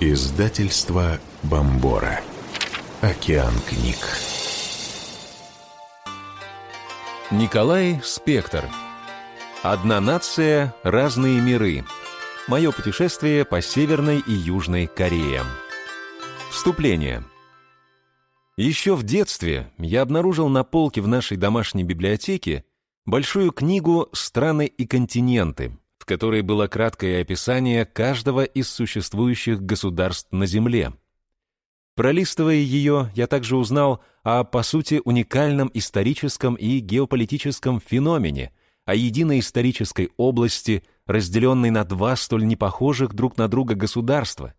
Издательство Бомбора. Океан книг. Николай Спектр. Одна нация, разные миры. Мое путешествие по Северной и Южной Кореям. Вступление. Еще в детстве я обнаружил на полке в нашей домашней библиотеке большую книгу «Страны и континенты», в которой было краткое описание каждого из существующих государств на Земле. Пролистывая ее, я также узнал о, по сути, уникальном историческом и геополитическом феномене, о единой исторической области, разделенной на два столь непохожих друг на друга государства,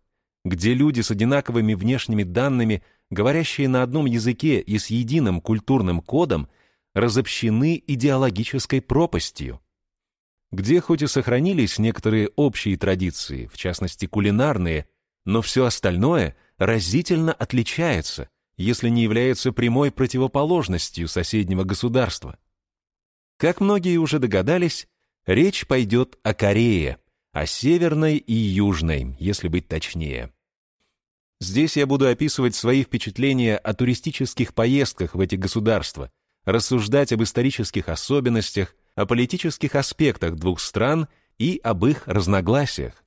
где люди с одинаковыми внешними данными, говорящие на одном языке и с единым культурным кодом, разобщены идеологической пропастью где хоть и сохранились некоторые общие традиции, в частности кулинарные, но все остальное разительно отличается, если не является прямой противоположностью соседнего государства. Как многие уже догадались, речь пойдет о Корее, о Северной и Южной, если быть точнее. Здесь я буду описывать свои впечатления о туристических поездках в эти государства, рассуждать об исторических особенностях, о политических аспектах двух стран и об их разногласиях.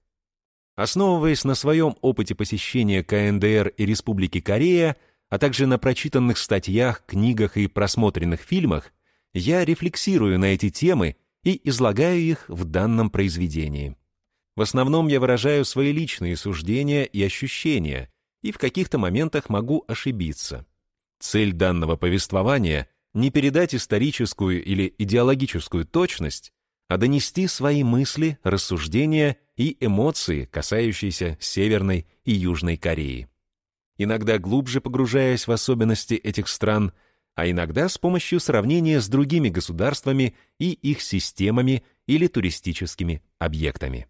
Основываясь на своем опыте посещения КНДР и Республики Корея, а также на прочитанных статьях, книгах и просмотренных фильмах, я рефлексирую на эти темы и излагаю их в данном произведении. В основном я выражаю свои личные суждения и ощущения, и в каких-то моментах могу ошибиться. Цель данного повествования не передать историческую или идеологическую точность, а донести свои мысли, рассуждения и эмоции, касающиеся Северной и Южной Кореи. Иногда глубже погружаясь в особенности этих стран, а иногда с помощью сравнения с другими государствами и их системами или туристическими объектами.